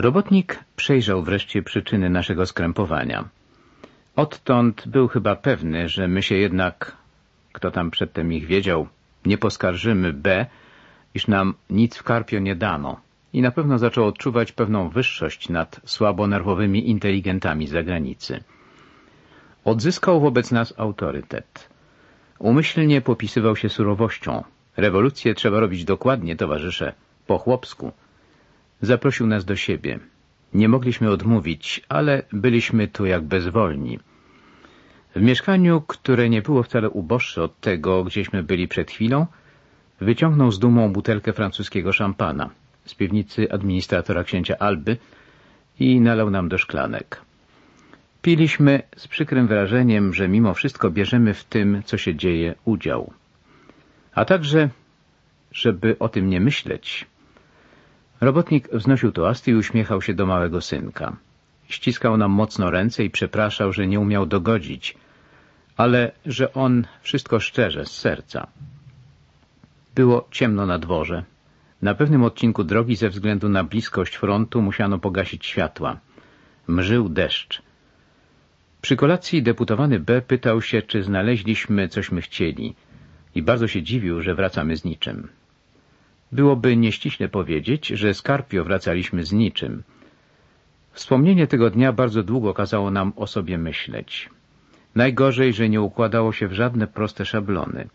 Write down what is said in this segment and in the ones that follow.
Robotnik przejrzał wreszcie przyczyny naszego skrępowania. Odtąd był chyba pewny, że my się jednak, kto tam przedtem ich wiedział, nie poskarżymy B, iż nam nic w Karpio nie dano i na pewno zaczął odczuwać pewną wyższość nad słabonerwowymi inteligentami z zagranicy. Odzyskał wobec nas autorytet. Umyślnie popisywał się surowością. Rewolucję trzeba robić dokładnie, towarzysze, po chłopsku. Zaprosił nas do siebie. Nie mogliśmy odmówić, ale byliśmy tu jak bezwolni. W mieszkaniu, które nie było wcale uboższe od tego, gdzieśmy byli przed chwilą, wyciągnął z dumą butelkę francuskiego szampana z piwnicy administratora księcia Alby i nalał nam do szklanek. Piliśmy z przykrym wrażeniem, że mimo wszystko bierzemy w tym, co się dzieje, udział. A także, żeby o tym nie myśleć, robotnik wznosił toasty i uśmiechał się do małego synka. Ściskał nam mocno ręce i przepraszał, że nie umiał dogodzić, ale że on wszystko szczerze, z serca. Było ciemno na dworze. Na pewnym odcinku drogi ze względu na bliskość frontu musiano pogasić światła. Mrzył deszcz. Przy kolacji deputowany B pytał się, czy znaleźliśmy, cośmy chcieli i bardzo się dziwił, że wracamy z niczym. Byłoby nieściśle powiedzieć, że z Karpio wracaliśmy z niczym. Wspomnienie tego dnia bardzo długo kazało nam o sobie myśleć. Najgorzej, że nie układało się w żadne proste szablony,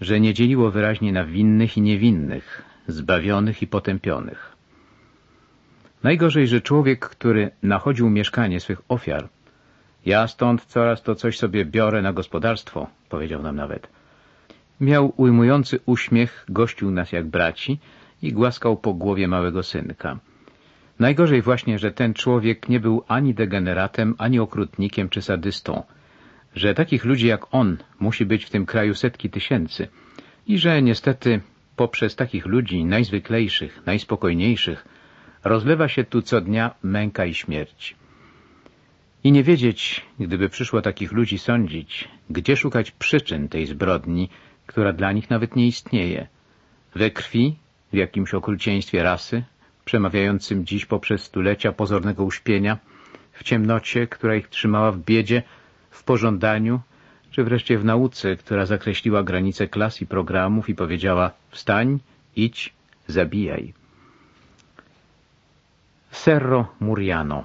że nie dzieliło wyraźnie na winnych i niewinnych, zbawionych i potępionych. Najgorzej, że człowiek, który nachodził mieszkanie swych ofiar, ja stąd coraz to coś sobie biorę na gospodarstwo, powiedział nam nawet. Miał ujmujący uśmiech, gościł nas jak braci i głaskał po głowie małego synka. Najgorzej właśnie, że ten człowiek nie był ani degeneratem, ani okrutnikiem czy sadystą, że takich ludzi jak on musi być w tym kraju setki tysięcy i że niestety poprzez takich ludzi najzwyklejszych, najspokojniejszych rozlewa się tu co dnia męka i śmierć. I nie wiedzieć, gdyby przyszło takich ludzi sądzić, gdzie szukać przyczyn tej zbrodni, która dla nich nawet nie istnieje. We krwi, w jakimś okrucieństwie rasy, przemawiającym dziś poprzez stulecia pozornego uśpienia, w ciemnocie, która ich trzymała w biedzie, w pożądaniu, czy wreszcie w nauce, która zakreśliła granice klas i programów i powiedziała wstań, idź, zabijaj. Serro Muriano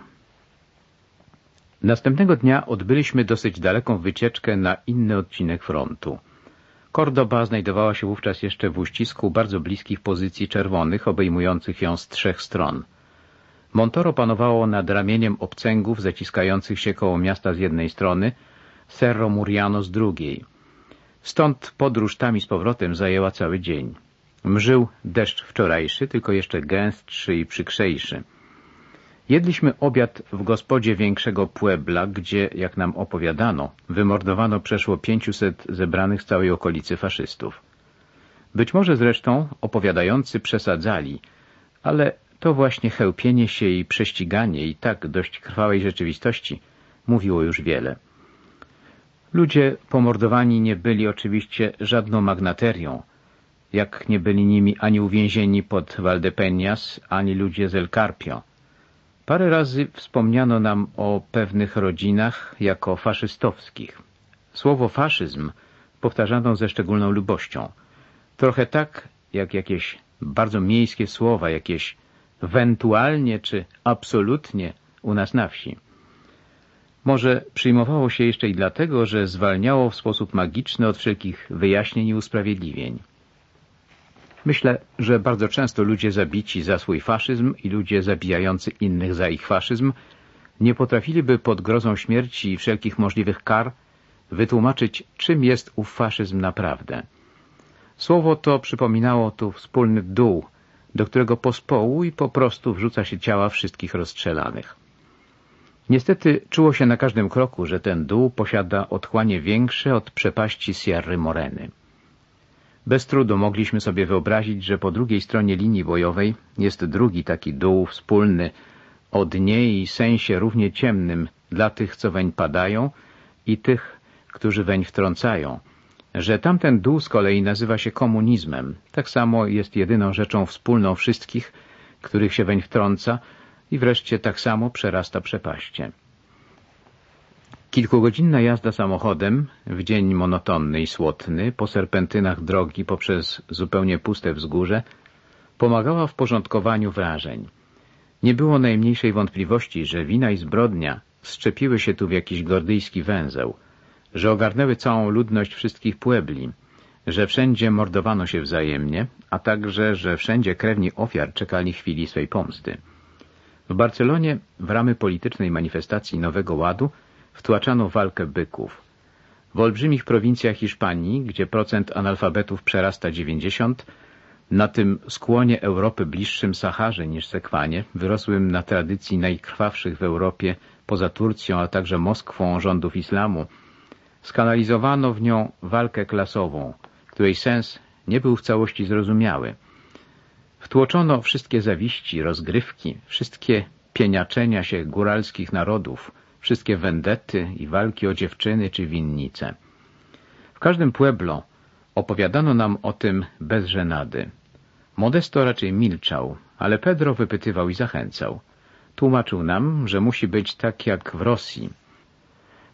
Następnego dnia odbyliśmy dosyć daleką wycieczkę na inny odcinek frontu. Kordoba znajdowała się wówczas jeszcze w uścisku bardzo bliskich pozycji czerwonych, obejmujących ją z trzech stron. Montoro panowało nad ramieniem obcęgów zaciskających się koło miasta z jednej strony, Cerro Muriano z drugiej. Stąd podróż tam i z powrotem zajęła cały dzień. Mrzył deszcz wczorajszy, tylko jeszcze gęstszy i przykrzejszy. Jedliśmy obiad w gospodzie większego Puebla, gdzie, jak nam opowiadano, wymordowano przeszło pięciuset zebranych z całej okolicy faszystów. Być może zresztą opowiadający przesadzali, ale to właśnie chełpienie się i prześciganie i tak dość krwałej rzeczywistości mówiło już wiele. Ludzie pomordowani nie byli oczywiście żadną magnaterią, jak nie byli nimi ani uwięzieni pod Valdepeñas, ani ludzie z El Carpio. Parę razy wspomniano nam o pewnych rodzinach jako faszystowskich. Słowo faszyzm powtarzano ze szczególną lubością. Trochę tak, jak jakieś bardzo miejskie słowa, jakieś ewentualnie czy absolutnie u nas na wsi. Może przyjmowało się jeszcze i dlatego, że zwalniało w sposób magiczny od wszelkich wyjaśnień i usprawiedliwień. Myślę, że bardzo często ludzie zabici za swój faszyzm i ludzie zabijający innych za ich faszyzm nie potrafiliby pod grozą śmierci i wszelkich możliwych kar wytłumaczyć, czym jest ów faszyzm naprawdę. Słowo to przypominało tu wspólny dół, do którego pospołu i po prostu wrzuca się ciała wszystkich rozstrzelanych. Niestety czuło się na każdym kroku, że ten dół posiada otchłanie większe od przepaści Sierry Moreny. Bez trudu mogliśmy sobie wyobrazić, że po drugiej stronie linii bojowej jest drugi taki dół wspólny o dnie i sensie równie ciemnym dla tych, co weń padają i tych, którzy weń wtrącają, że tamten dół z kolei nazywa się komunizmem, tak samo jest jedyną rzeczą wspólną wszystkich, których się weń wtrąca i wreszcie tak samo przerasta przepaście. Kilkugodzinna jazda samochodem w dzień monotonny i słotny po serpentynach drogi poprzez zupełnie puste wzgórze pomagała w porządkowaniu wrażeń. Nie było najmniejszej wątpliwości, że wina i zbrodnia szczepiły się tu w jakiś gordyjski węzeł, że ogarnęły całą ludność wszystkich puebli, że wszędzie mordowano się wzajemnie, a także, że wszędzie krewni ofiar czekali chwili swej pomsty. W Barcelonie w ramy politycznej manifestacji Nowego Ładu wtłaczano walkę byków. W olbrzymich prowincjach Hiszpanii, gdzie procent analfabetów przerasta 90, na tym skłonie Europy bliższym Saharze niż Sekwanie, wyrosłym na tradycji najkrwawszych w Europie poza Turcją, a także Moskwą rządów islamu, skanalizowano w nią walkę klasową, której sens nie był w całości zrozumiały. Wtłoczono wszystkie zawiści, rozgrywki, wszystkie pieniaczenia się góralskich narodów, wszystkie wendety i walki o dziewczyny czy winnice. W każdym pueblo opowiadano nam o tym bez żenady. Modesto raczej milczał, ale Pedro wypytywał i zachęcał. Tłumaczył nam, że musi być tak jak w Rosji.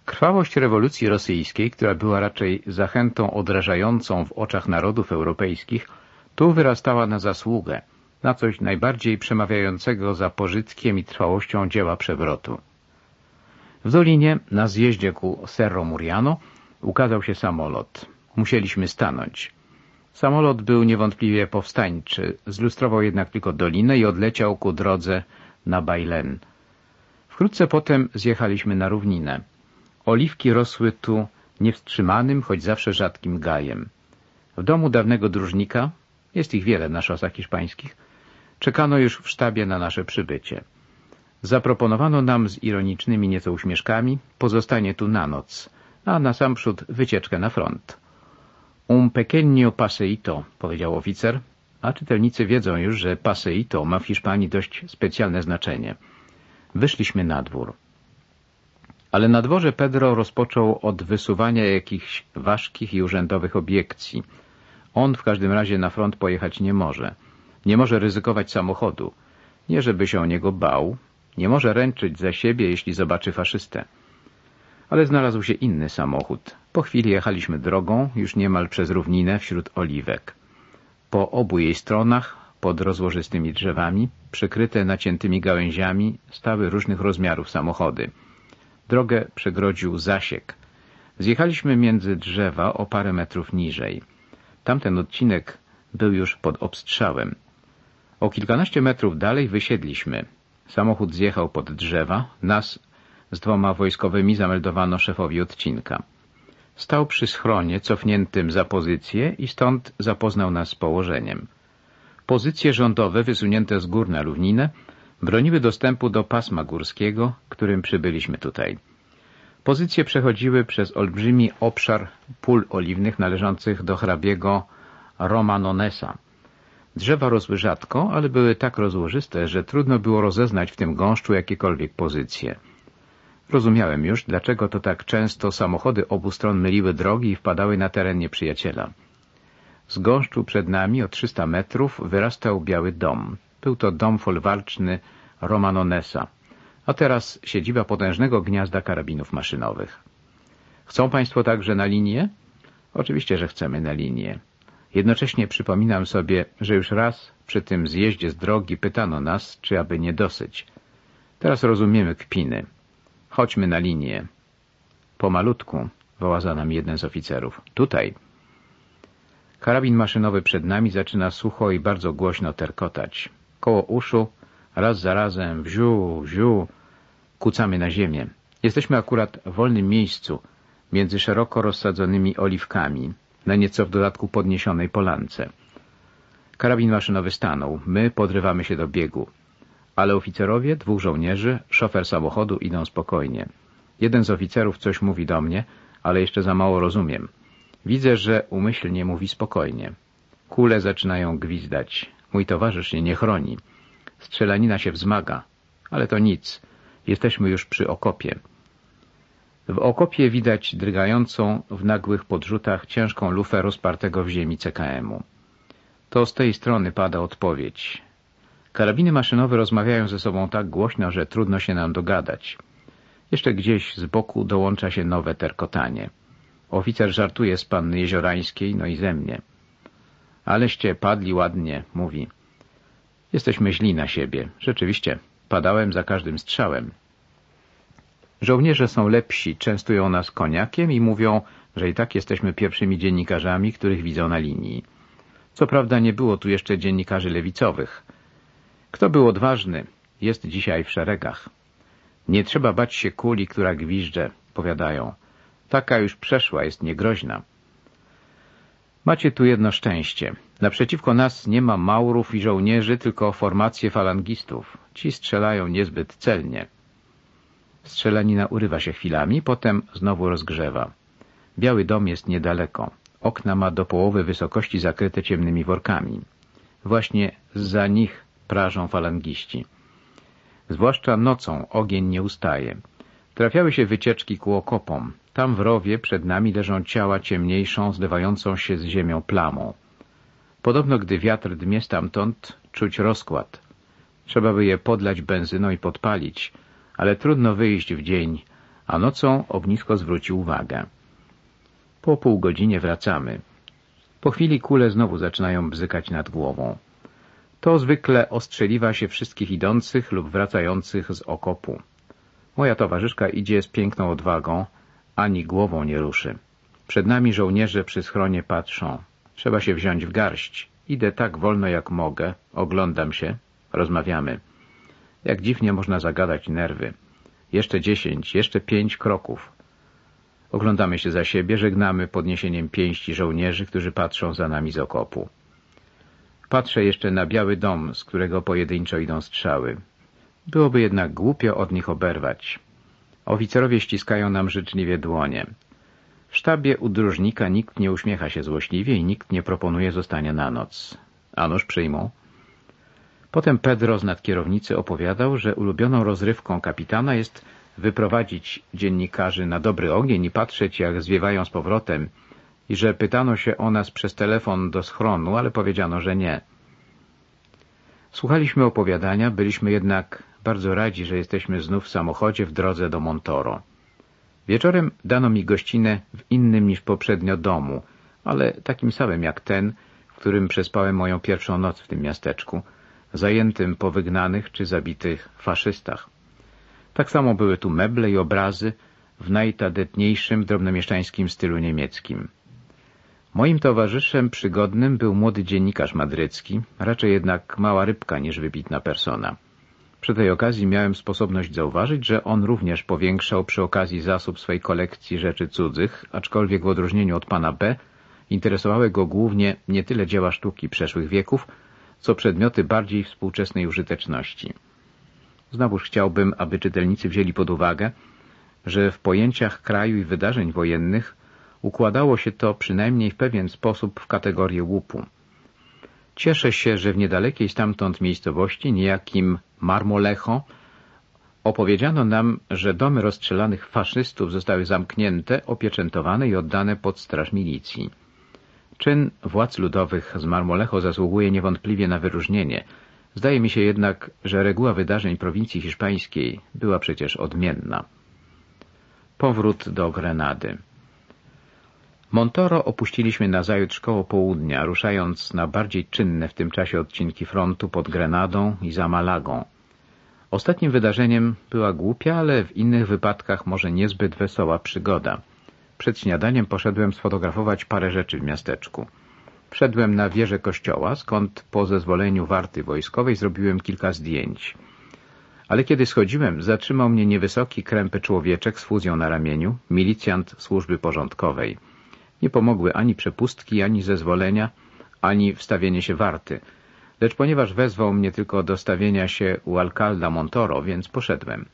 Krwawość rewolucji rosyjskiej, która była raczej zachętą odrażającą w oczach narodów europejskich, tu wyrastała na zasługę, na coś najbardziej przemawiającego za pożytkiem i trwałością dzieła przewrotu. W dolinie, na zjeździe ku Cerro Muriano, ukazał się samolot. Musieliśmy stanąć. Samolot był niewątpliwie powstańczy, zlustrował jednak tylko dolinę i odleciał ku drodze na Bailen. Wkrótce potem zjechaliśmy na równinę. Oliwki rosły tu niewstrzymanym, choć zawsze rzadkim gajem. W domu dawnego dróżnika, jest ich wiele na szosach hiszpańskich, czekano już w sztabie na nasze przybycie. Zaproponowano nam z ironicznymi nieco uśmieszkami pozostanie tu na noc, a na sam przód wycieczkę na front. Un pequeño paseito, powiedział oficer, a czytelnicy wiedzą już, że paseito ma w Hiszpanii dość specjalne znaczenie. Wyszliśmy na dwór. Ale na dworze Pedro rozpoczął od wysuwania jakichś ważkich i urzędowych obiekcji. On w każdym razie na front pojechać nie może. Nie może ryzykować samochodu. Nie żeby się o niego bał. Nie może ręczyć za siebie, jeśli zobaczy faszystę. Ale znalazł się inny samochód. Po chwili jechaliśmy drogą, już niemal przez równinę wśród oliwek. Po obu jej stronach, pod rozłożystymi drzewami, przykryte naciętymi gałęziami, stały różnych rozmiarów samochody. Drogę przegrodził zasiek. Zjechaliśmy między drzewa o parę metrów niżej. Tamten odcinek był już pod obstrzałem. O kilkanaście metrów dalej wysiedliśmy. Samochód zjechał pod drzewa, nas z dwoma wojskowymi zameldowano szefowi odcinka. Stał przy schronie cofniętym za pozycję i stąd zapoznał nas z położeniem. Pozycje rządowe wysunięte z gór na równinę broniły dostępu do pasma górskiego, którym przybyliśmy tutaj. Pozycje przechodziły przez olbrzymi obszar pól oliwnych należących do hrabiego Romanonesa. Drzewa rosły rzadko, ale były tak rozłożyste, że trudno było rozeznać w tym gąszczu jakiekolwiek pozycje. Rozumiałem już, dlaczego to tak często samochody obu stron myliły drogi i wpadały na teren nieprzyjaciela. Z gąszczu przed nami o 300 metrów wyrastał biały dom. Był to dom folwarczny Romanonesa, a teraz siedziba potężnego gniazda karabinów maszynowych. Chcą Państwo także na linię? Oczywiście, że chcemy na linię. Jednocześnie przypominam sobie, że już raz przy tym zjeździe z drogi pytano nas, czy aby nie dosyć. Teraz rozumiemy kpiny. Chodźmy na linię. Pomalutku, woła za nami jeden z oficerów. Tutaj. Karabin maszynowy przed nami zaczyna sucho i bardzo głośno terkotać. Koło uszu, raz za razem, wziu, wziu, kucamy na ziemię. Jesteśmy akurat w wolnym miejscu, między szeroko rozsadzonymi oliwkami, na nieco w dodatku podniesionej polance. Karabin maszynowy stanął. My podrywamy się do biegu. Ale oficerowie, dwóch żołnierzy, szofer samochodu idą spokojnie. Jeden z oficerów coś mówi do mnie, ale jeszcze za mało rozumiem. Widzę, że umyślnie mówi spokojnie. Kule zaczynają gwizdać. Mój towarzysz się nie chroni. Strzelanina się wzmaga. Ale to nic. Jesteśmy już przy okopie. W okopie widać drgającą w nagłych podrzutach ciężką lufę rozpartego w ziemi CKM-u. To z tej strony pada odpowiedź. Karabiny maszynowe rozmawiają ze sobą tak głośno, że trudno się nam dogadać. Jeszcze gdzieś z boku dołącza się nowe terkotanie. Oficer żartuje z panny Jeziorańskiej, no i ze mnie. Aleście padli ładnie, mówi. Jesteśmy źli na siebie. Rzeczywiście, padałem za każdym strzałem. Żołnierze są lepsi, częstują nas koniakiem i mówią, że i tak jesteśmy pierwszymi dziennikarzami, których widzą na linii. Co prawda nie było tu jeszcze dziennikarzy lewicowych. Kto był odważny, jest dzisiaj w szeregach. Nie trzeba bać się kuli, która gwizdże, powiadają. Taka już przeszła, jest niegroźna. Macie tu jedno szczęście. Naprzeciwko nas nie ma maurów i żołnierzy, tylko formacje falangistów. Ci strzelają niezbyt celnie. Strzelanina urywa się chwilami, potem znowu rozgrzewa. Biały dom jest niedaleko. Okna ma do połowy wysokości zakryte ciemnymi workami. Właśnie za nich prażą falangiści. Zwłaszcza nocą ogień nie ustaje. Trafiały się wycieczki ku okopom. Tam w rowie przed nami leżą ciała ciemniejszą, zlewającą się z ziemią plamą. Podobno gdy wiatr dmie stamtąd, czuć rozkład. Trzeba by je podlać benzyną i podpalić, ale trudno wyjść w dzień, a nocą ognisko zwróci uwagę. Po pół godzinie wracamy. Po chwili kule znowu zaczynają bzykać nad głową. To zwykle ostrzeliwa się wszystkich idących lub wracających z okopu. Moja towarzyszka idzie z piękną odwagą, ani głową nie ruszy. Przed nami żołnierze przy schronie patrzą. Trzeba się wziąć w garść. Idę tak wolno jak mogę, oglądam się, rozmawiamy. Jak dziwnie można zagadać nerwy. Jeszcze dziesięć, jeszcze pięć kroków. Oglądamy się za siebie, żegnamy podniesieniem pięści żołnierzy, którzy patrzą za nami z okopu. Patrzę jeszcze na biały dom, z którego pojedynczo idą strzały. Byłoby jednak głupio od nich oberwać. Oficerowie ściskają nam życzliwie dłonie. W sztabie u nikt nie uśmiecha się złośliwie i nikt nie proponuje zostania na noc. A nóż przyjmą. Potem Pedro z nadkierownicy opowiadał, że ulubioną rozrywką kapitana jest wyprowadzić dziennikarzy na dobry ogień i patrzeć, jak zwiewają z powrotem i że pytano się o nas przez telefon do schronu, ale powiedziano, że nie. Słuchaliśmy opowiadania, byliśmy jednak bardzo radzi, że jesteśmy znów w samochodzie w drodze do Montoro. Wieczorem dano mi gościnę w innym niż poprzednio domu, ale takim samym jak ten, w którym przespałem moją pierwszą noc w tym miasteczku, zajętym po wygnanych czy zabitych faszystach. Tak samo były tu meble i obrazy w najtadetniejszym, drobnomieszczańskim stylu niemieckim. Moim towarzyszem przygodnym był młody dziennikarz madrycki, raczej jednak mała rybka niż wybitna persona. Przy tej okazji miałem sposobność zauważyć, że on również powiększał przy okazji zasób swej kolekcji rzeczy cudzych, aczkolwiek w odróżnieniu od pana B interesowały go głównie nie tyle dzieła sztuki przeszłych wieków, co przedmioty bardziej współczesnej użyteczności. Znowuż chciałbym, aby czytelnicy wzięli pod uwagę, że w pojęciach kraju i wydarzeń wojennych układało się to przynajmniej w pewien sposób w kategorię łupu. Cieszę się, że w niedalekiej stamtąd miejscowości, niejakim Marmolecho, opowiedziano nam, że domy rozstrzelanych faszystów zostały zamknięte, opieczętowane i oddane pod straż milicji. Czyn władz ludowych z Marmolecho zasługuje niewątpliwie na wyróżnienie. Zdaje mi się jednak, że reguła wydarzeń prowincji hiszpańskiej była przecież odmienna. Powrót do Grenady. Montoro opuściliśmy nazajutrz koło południa, ruszając na bardziej czynne w tym czasie odcinki frontu pod Grenadą i za Malagą. Ostatnim wydarzeniem była głupia, ale w innych wypadkach może niezbyt wesoła przygoda. Przed śniadaniem poszedłem sfotografować parę rzeczy w miasteczku. Wszedłem na wieżę kościoła, skąd po zezwoleniu warty wojskowej zrobiłem kilka zdjęć. Ale kiedy schodziłem, zatrzymał mnie niewysoki, krępy człowieczek z fuzją na ramieniu, milicjant służby porządkowej. Nie pomogły ani przepustki, ani zezwolenia, ani wstawienie się warty. Lecz ponieważ wezwał mnie tylko do stawienia się u Alcalda Montoro, więc poszedłem.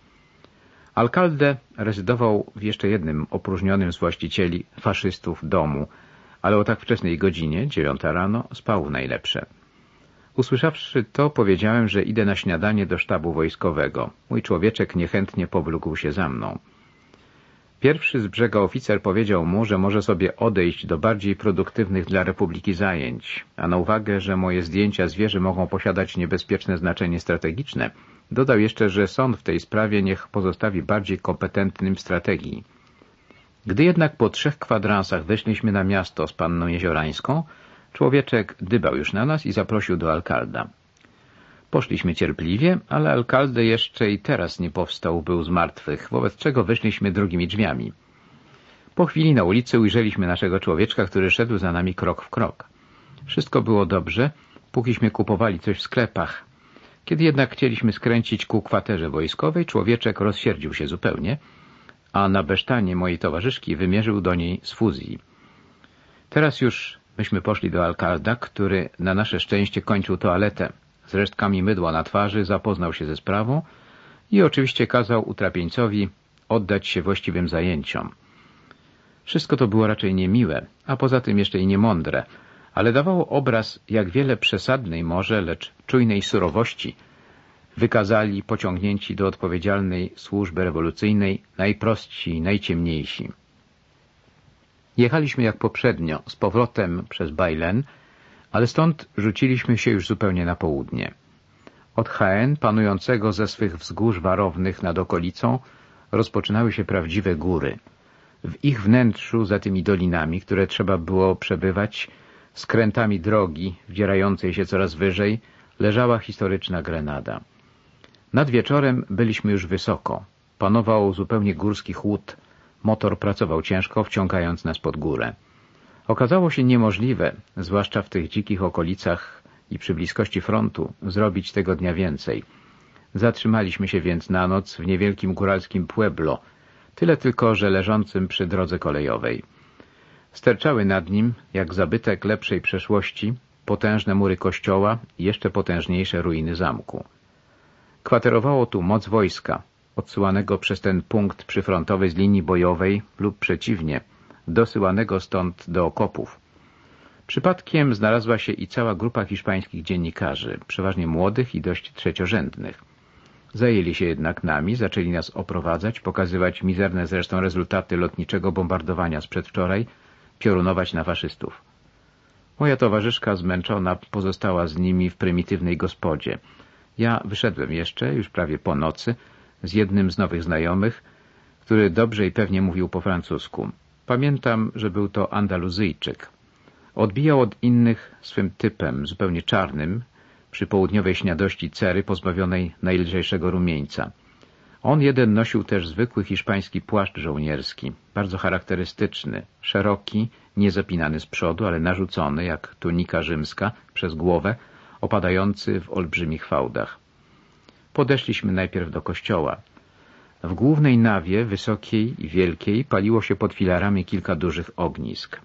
Alcalde rezydował w jeszcze jednym opróżnionym z właścicieli faszystów domu, ale o tak wczesnej godzinie, dziewiąta rano, spał w najlepsze. Usłyszawszy to, powiedziałem, że idę na śniadanie do sztabu wojskowego. Mój człowieczek niechętnie powlókł się za mną. Pierwszy z brzega oficer powiedział mu, że może sobie odejść do bardziej produktywnych dla Republiki zajęć, a na uwagę, że moje zdjęcia zwierzy mogą posiadać niebezpieczne znaczenie strategiczne, dodał jeszcze, że sąd w tej sprawie niech pozostawi bardziej kompetentnym strategii. Gdy jednak po trzech kwadransach weszliśmy na miasto z panną Jeziorańską, człowieczek dybał już na nas i zaprosił do alkalda. Poszliśmy cierpliwie, ale alkalde jeszcze i teraz nie powstał, był z martwych, wobec czego wyszliśmy drugimi drzwiami. Po chwili na ulicy ujrzeliśmy naszego człowieczka, który szedł za nami krok w krok. Wszystko było dobrze, pókiśmy kupowali coś w sklepach. Kiedy jednak chcieliśmy skręcić ku kwaterze wojskowej, człowieczek rozsierdził się zupełnie, a na besztanie mojej towarzyszki wymierzył do niej z fuzji. Teraz już myśmy poszli do alkalda, który na nasze szczęście kończył toaletę z resztkami mydła na twarzy, zapoznał się ze sprawą i oczywiście kazał utrapieńcowi oddać się właściwym zajęciom. Wszystko to było raczej niemiłe, a poza tym jeszcze i niemądre, ale dawało obraz, jak wiele przesadnej może, lecz czujnej surowości wykazali pociągnięci do odpowiedzialnej służby rewolucyjnej najprostsi i najciemniejsi. Jechaliśmy jak poprzednio, z powrotem przez Bajlen, ale stąd rzuciliśmy się już zupełnie na południe. Od HN, panującego ze swych wzgórz warownych nad okolicą, rozpoczynały się prawdziwe góry. W ich wnętrzu, za tymi dolinami, które trzeba było przebywać, skrętami drogi, wdzierającej się coraz wyżej, leżała historyczna Grenada. Nad wieczorem byliśmy już wysoko. Panował zupełnie górski chłód. Motor pracował ciężko, wciągając nas pod górę. Okazało się niemożliwe, zwłaszcza w tych dzikich okolicach i przy bliskości frontu, zrobić tego dnia więcej. Zatrzymaliśmy się więc na noc w niewielkim góralskim Pueblo, tyle tylko, że leżącym przy drodze kolejowej. Sterczały nad nim, jak zabytek lepszej przeszłości, potężne mury kościoła i jeszcze potężniejsze ruiny zamku. Kwaterowało tu moc wojska, odsyłanego przez ten punkt przyfrontowy z linii bojowej lub przeciwnie – dosyłanego stąd do okopów. Przypadkiem znalazła się i cała grupa hiszpańskich dziennikarzy, przeważnie młodych i dość trzeciorzędnych. Zajęli się jednak nami, zaczęli nas oprowadzać, pokazywać mizerne zresztą rezultaty lotniczego bombardowania z przedwczoraj, piorunować na faszystów. Moja towarzyszka zmęczona pozostała z nimi w prymitywnej gospodzie. Ja wyszedłem jeszcze, już prawie po nocy, z jednym z nowych znajomych, który dobrze i pewnie mówił po francusku. Pamiętam, że był to Andaluzyjczyk. Odbijał od innych swym typem, zupełnie czarnym, przy południowej śniadości cery pozbawionej najlżejszego rumieńca. On jeden nosił też zwykły hiszpański płaszcz żołnierski, bardzo charakterystyczny, szeroki, nie zapinany z przodu, ale narzucony, jak tunika rzymska, przez głowę, opadający w olbrzymich fałdach. Podeszliśmy najpierw do kościoła. W głównej nawie, wysokiej i wielkiej, paliło się pod filarami kilka dużych ognisk.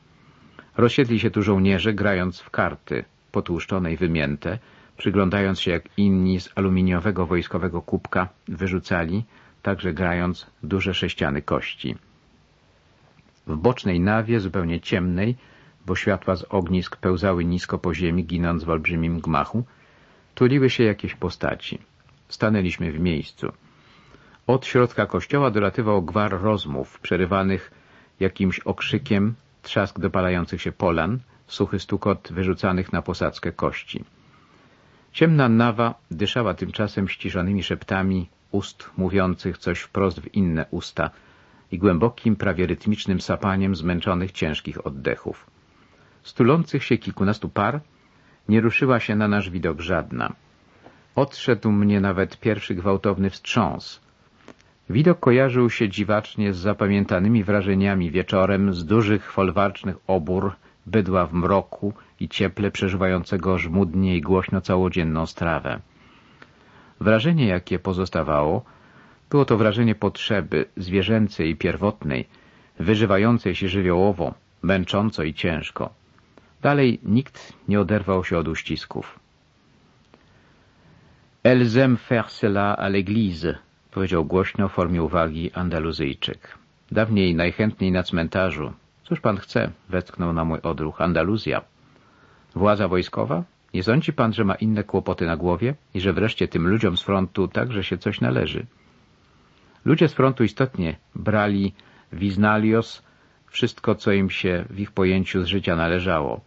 Rozsiedli się tu żołnierze, grając w karty, potłuszczone i wymięte, przyglądając się jak inni z aluminiowego wojskowego kubka wyrzucali, także grając duże sześciany kości. W bocznej nawie, zupełnie ciemnej, bo światła z ognisk pełzały nisko po ziemi, ginąc w olbrzymim gmachu, tuliły się jakieś postaci. Stanęliśmy w miejscu. Od środka kościoła dolatywał gwar rozmów, przerywanych jakimś okrzykiem, trzask dopalających się polan, suchy stukot wyrzucanych na posadzkę kości. Ciemna nawa dyszała tymczasem ściszonymi szeptami ust mówiących coś wprost w inne usta i głębokim, prawie rytmicznym sapaniem zmęczonych ciężkich oddechów. Stulących się kilkunastu par nie ruszyła się na nasz widok żadna. Odszedł mnie nawet pierwszy gwałtowny wstrząs – Widok kojarzył się dziwacznie z zapamiętanymi wrażeniami wieczorem z dużych folwarcznych obór, bydła w mroku i cieple przeżywającego żmudnie i głośno całodzienną strawę. Wrażenie, jakie pozostawało, było to wrażenie potrzeby zwierzęcej i pierwotnej, wyżywającej się żywiołowo, męcząco i ciężko. Dalej nikt nie oderwał się od uścisków. Elles faire cela à l'église, powiedział głośno w formie uwagi Andaluzyjczyk. Dawniej najchętniej na cmentarzu. Cóż pan chce? Westchnął na mój odruch. Andaluzja. Władza wojskowa? Nie sądzi pan, że ma inne kłopoty na głowie i że wreszcie tym ludziom z frontu także się coś należy? Ludzie z frontu istotnie brali Wiznalios, wszystko, co im się w ich pojęciu z życia należało.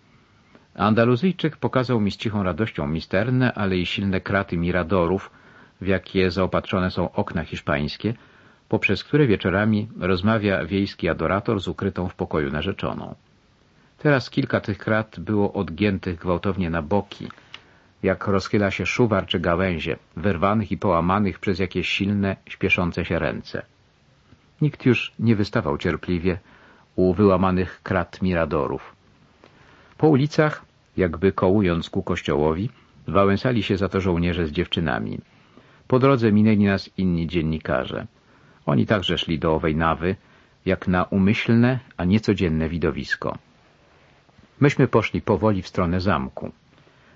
Andaluzyjczyk pokazał mi z cichą radością misterne, ale i silne kraty miradorów, w jakie zaopatrzone są okna hiszpańskie, poprzez które wieczorami rozmawia wiejski adorator z ukrytą w pokoju narzeczoną. Teraz kilka tych krat było odgiętych gwałtownie na boki, jak rozchyla się szuwar czy gałęzie, wyrwanych i połamanych przez jakieś silne, śpieszące się ręce. Nikt już nie wystawał cierpliwie u wyłamanych krat miradorów. Po ulicach, jakby kołując ku kościołowi, wałęsali się za to żołnierze z dziewczynami. Po drodze minęli nas inni dziennikarze. Oni także szli do owej nawy, jak na umyślne, a niecodzienne widowisko. Myśmy poszli powoli w stronę zamku.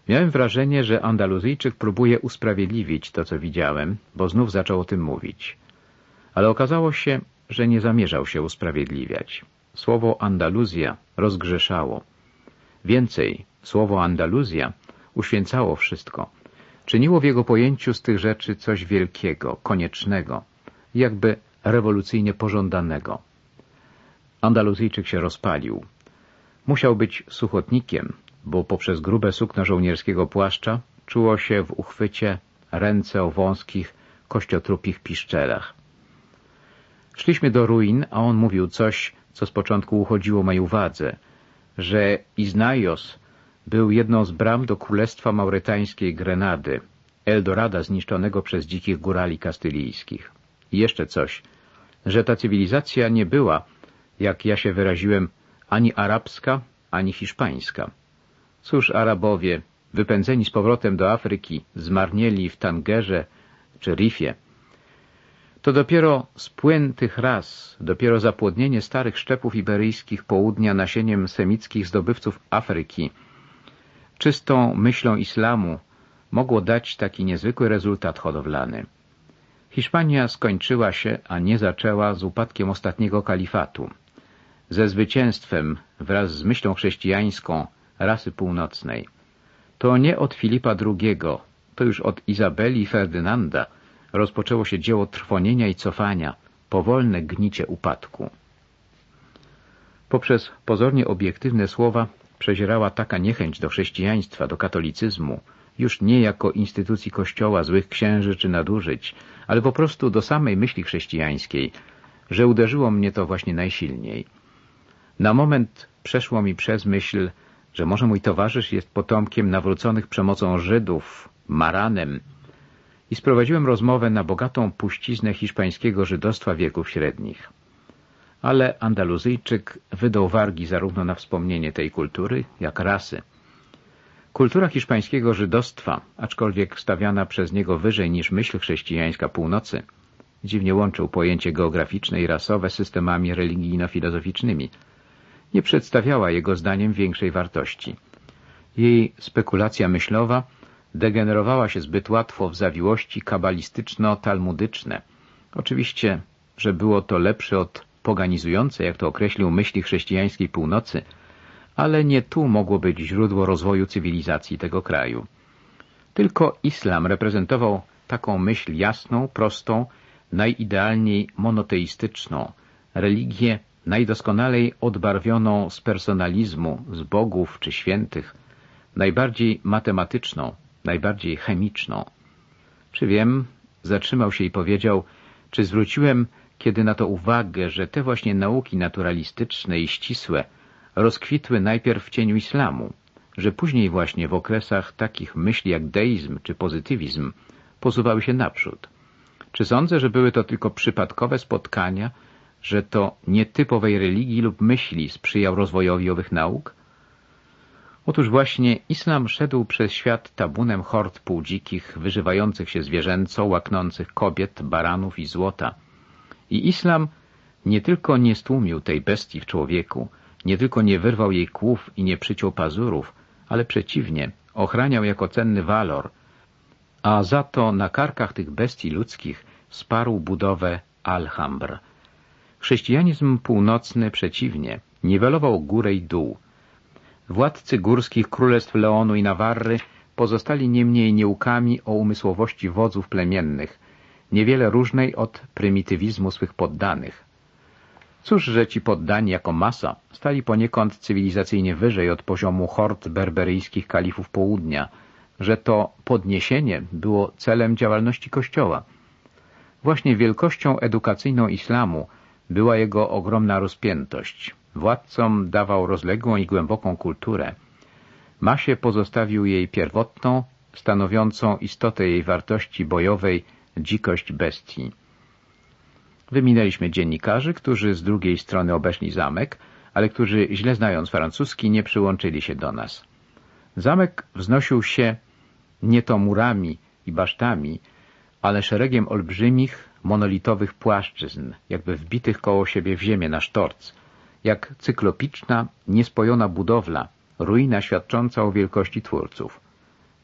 Miałem wrażenie, że Andaluzyjczyk próbuje usprawiedliwić to, co widziałem, bo znów zaczął o tym mówić. Ale okazało się, że nie zamierzał się usprawiedliwiać. Słowo Andaluzja rozgrzeszało. Więcej, słowo Andaluzja uświęcało wszystko. Czyniło w jego pojęciu z tych rzeczy coś wielkiego, koniecznego, jakby rewolucyjnie pożądanego. Andaluzyjczyk się rozpalił. Musiał być suchotnikiem, bo poprzez grube sukno żołnierskiego płaszcza czuło się w uchwycie ręce o wąskich, kościotrupich piszczelach. Szliśmy do ruin, a on mówił coś, co z początku uchodziło mojej uwadze, że Iznajos był jedną z bram do królestwa maurytańskiej Grenady, Eldorada zniszczonego przez dzikich górali kastylijskich. I jeszcze coś, że ta cywilizacja nie była, jak ja się wyraziłem, ani arabska, ani hiszpańska. Cóż Arabowie, wypędzeni z powrotem do Afryki, zmarnieli w Tangerze czy Rifie. To dopiero spłyn tych ras, dopiero zapłodnienie starych szczepów iberyjskich południa nasieniem semickich zdobywców Afryki, czystą myślą islamu mogło dać taki niezwykły rezultat hodowlany. Hiszpania skończyła się, a nie zaczęła z upadkiem ostatniego kalifatu. Ze zwycięstwem wraz z myślą chrześcijańską rasy północnej. To nie od Filipa II, to już od Izabeli i Ferdynanda rozpoczęło się dzieło trwonienia i cofania, powolne gnicie upadku. Poprzez pozornie obiektywne słowa przezierała taka niechęć do chrześcijaństwa, do katolicyzmu, już nie jako instytucji Kościoła, złych księży czy nadużyć, ale po prostu do samej myśli chrześcijańskiej, że uderzyło mnie to właśnie najsilniej. Na moment przeszło mi przez myśl, że może mój towarzysz jest potomkiem nawróconych przemocą Żydów, Maranem, i sprowadziłem rozmowę na bogatą puściznę hiszpańskiego żydostwa wieków średnich. Ale Andaluzyjczyk wydał wargi zarówno na wspomnienie tej kultury, jak rasy. Kultura hiszpańskiego żydostwa, aczkolwiek stawiana przez niego wyżej niż myśl chrześcijańska północy, dziwnie łączył pojęcie geograficzne i rasowe systemami religijno-filozoficznymi – nie przedstawiała jego zdaniem większej wartości. Jej spekulacja myślowa degenerowała się zbyt łatwo w zawiłości kabalistyczno-talmudyczne. Oczywiście, że było to lepsze od poganizujące, jak to określił, myśli chrześcijańskiej północy, ale nie tu mogło być źródło rozwoju cywilizacji tego kraju. Tylko islam reprezentował taką myśl jasną, prostą, najidealniej monoteistyczną, religię najdoskonalej odbarwioną z personalizmu, z bogów czy świętych, najbardziej matematyczną, najbardziej chemiczną. Czy wiem, zatrzymał się i powiedział, czy zwróciłem kiedy na to uwagę, że te właśnie nauki naturalistyczne i ścisłe rozkwitły najpierw w cieniu islamu, że później właśnie w okresach takich myśli jak deizm czy pozytywizm posuwały się naprzód. Czy sądzę, że były to tylko przypadkowe spotkania, że to nietypowej religii lub myśli sprzyjał rozwojowi owych nauk? Otóż właśnie islam szedł przez świat tabunem hord półdzikich, wyżywających się zwierzęco, łaknących kobiet, baranów i złota. I islam nie tylko nie stłumił tej bestii w człowieku, nie tylko nie wyrwał jej kłów i nie przyciął pazurów, ale przeciwnie, ochraniał jako cenny walor, a za to na karkach tych bestii ludzkich sparł budowę Alhambr, Chrześcijanizm północny przeciwnie, niwelował górę i dół. Władcy górskich królestw Leonu i Nawarry pozostali niemniej nieukami o umysłowości wodzów plemiennych, niewiele różnej od prymitywizmu swych poddanych. Cóż, że ci poddani jako masa stali poniekąd cywilizacyjnie wyżej od poziomu hord berberyjskich kalifów południa, że to podniesienie było celem działalności Kościoła. Właśnie wielkością edukacyjną islamu była jego ogromna rozpiętość. Władcom dawał rozległą i głęboką kulturę. Masie pozostawił jej pierwotną, stanowiącą istotę jej wartości bojowej dzikość bestii. Wyminęliśmy dziennikarzy, którzy z drugiej strony obeszli zamek, ale którzy, źle znając francuski, nie przyłączyli się do nas. Zamek wznosił się nie to murami i basztami, ale szeregiem olbrzymich, monolitowych płaszczyzn, jakby wbitych koło siebie w ziemię na sztorc, jak cyklopiczna, niespojona budowla, ruina świadcząca o wielkości twórców.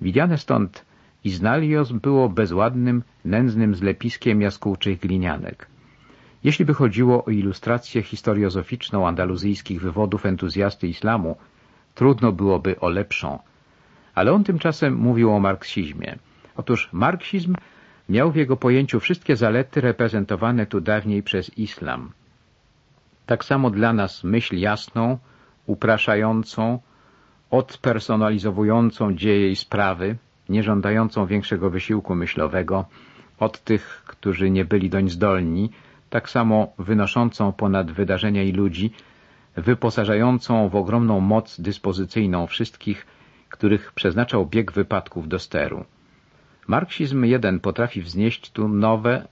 Widziane stąd Iznalios było bezładnym, nędznym zlepiskiem jaskółczych glinianek. Jeśli by chodziło o ilustrację historiozoficzną andaluzyjskich wywodów entuzjasty islamu, trudno byłoby o lepszą. Ale on tymczasem mówił o marksizmie. Otóż marksizm miał w jego pojęciu wszystkie zalety reprezentowane tu dawniej przez islam. Tak samo dla nas myśl jasną, upraszającą, odpersonalizowującą dzieje i sprawy, nie żądającą większego wysiłku myślowego, od tych, którzy nie byli doń zdolni, tak samo wynoszącą ponad wydarzenia i ludzi, wyposażającą w ogromną moc dyspozycyjną wszystkich, których przeznaczał bieg wypadków do steru. Marksizm jeden potrafi wznieść tu nowe,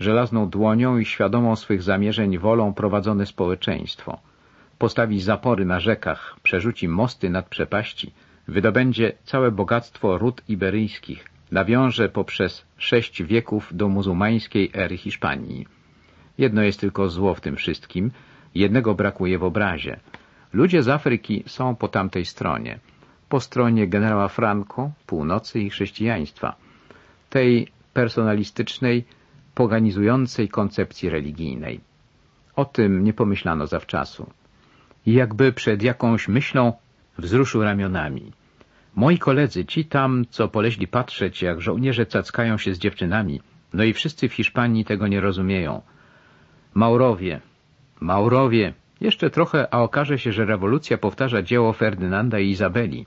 żelazną dłonią i świadomą swych zamierzeń wolą prowadzone społeczeństwo. Postawi zapory na rzekach, przerzuci mosty nad przepaści, wydobędzie całe bogactwo ród iberyjskich, nawiąże poprzez sześć wieków do muzułmańskiej ery Hiszpanii. Jedno jest tylko zło w tym wszystkim, jednego brakuje w obrazie. Ludzie z Afryki są po tamtej stronie, po stronie generała Franco, północy i chrześcijaństwa, tej personalistycznej, poganizującej koncepcji religijnej. O tym nie pomyślano zawczasu. I jakby przed jakąś myślą wzruszył ramionami. Moi koledzy, ci tam, co poleźli patrzeć, jak żołnierze cackają się z dziewczynami, no i wszyscy w Hiszpanii tego nie rozumieją. Maurowie, Maurowie, jeszcze trochę, a okaże się, że rewolucja powtarza dzieło Ferdynanda i Izabeli,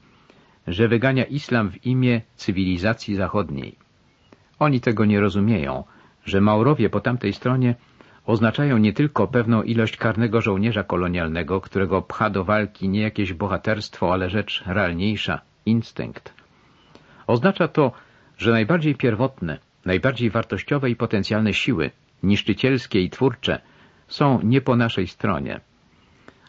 że wygania islam w imię cywilizacji zachodniej. Oni tego nie rozumieją, że Maurowie po tamtej stronie oznaczają nie tylko pewną ilość karnego żołnierza kolonialnego, którego pcha do walki nie jakieś bohaterstwo, ale rzecz realniejsza, instynkt. Oznacza to, że najbardziej pierwotne, najbardziej wartościowe i potencjalne siły, niszczycielskie i twórcze, są nie po naszej stronie.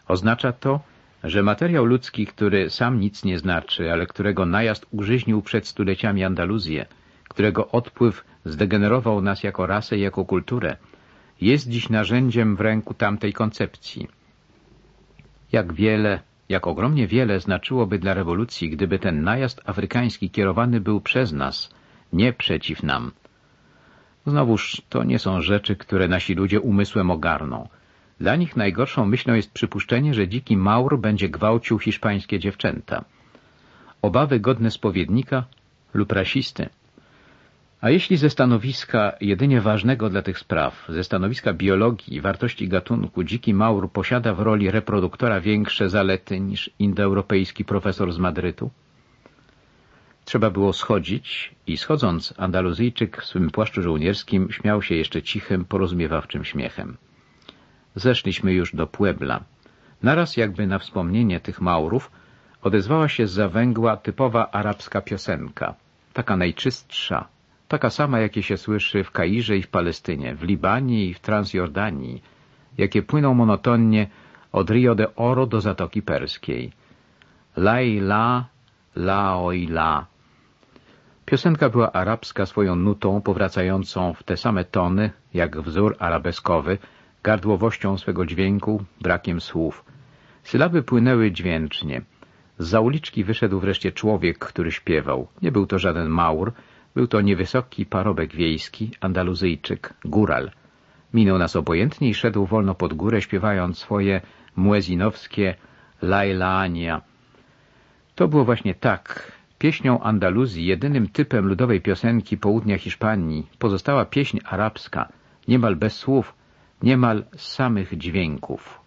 Oznacza to, że materiał ludzki, który sam nic nie znaczy, ale którego najazd użyźnił przed stuleciami Andaluzję, którego odpływ zdegenerował nas jako rasę i jako kulturę, jest dziś narzędziem w ręku tamtej koncepcji. Jak wiele, jak ogromnie wiele znaczyłoby dla rewolucji, gdyby ten najazd afrykański kierowany był przez nas, nie przeciw nam. Znowuż to nie są rzeczy, które nasi ludzie umysłem ogarną. Dla nich najgorszą myślą jest przypuszczenie, że dziki Maur będzie gwałcił hiszpańskie dziewczęta. Obawy godne spowiednika lub rasisty. A jeśli ze stanowiska jedynie ważnego dla tych spraw, ze stanowiska biologii i wartości gatunku, dziki Maur posiada w roli reproduktora większe zalety niż indoeuropejski profesor z Madrytu? Trzeba było schodzić i schodząc Andaluzyjczyk w swym płaszczu żołnierskim śmiał się jeszcze cichym, porozumiewawczym śmiechem. Zeszliśmy już do Puebla. Naraz jakby na wspomnienie tych Maurów odezwała się z zawęgła typowa arabska piosenka, taka najczystsza, taka sama, jakie się słyszy w Kairze i w Palestynie, w Libanie i w Transjordanii, jakie płyną monotonnie od Rio de Oro do Zatoki Perskiej. La la, la oi la. Piosenka była arabska swoją nutą powracającą w te same tony, jak wzór arabeskowy, gardłowością swego dźwięku, brakiem słów. Sylaby płynęły dźwięcznie. Z za uliczki wyszedł wreszcie człowiek, który śpiewał. Nie był to żaden maur, był to niewysoki parobek wiejski, andaluzyjczyk, góral. Minął nas obojętnie i szedł wolno pod górę, śpiewając swoje muezinowskie Lailaania. To było właśnie tak. Pieśnią Andaluzji, jedynym typem ludowej piosenki południa Hiszpanii, pozostała pieśń arabska, niemal bez słów, niemal samych dźwięków.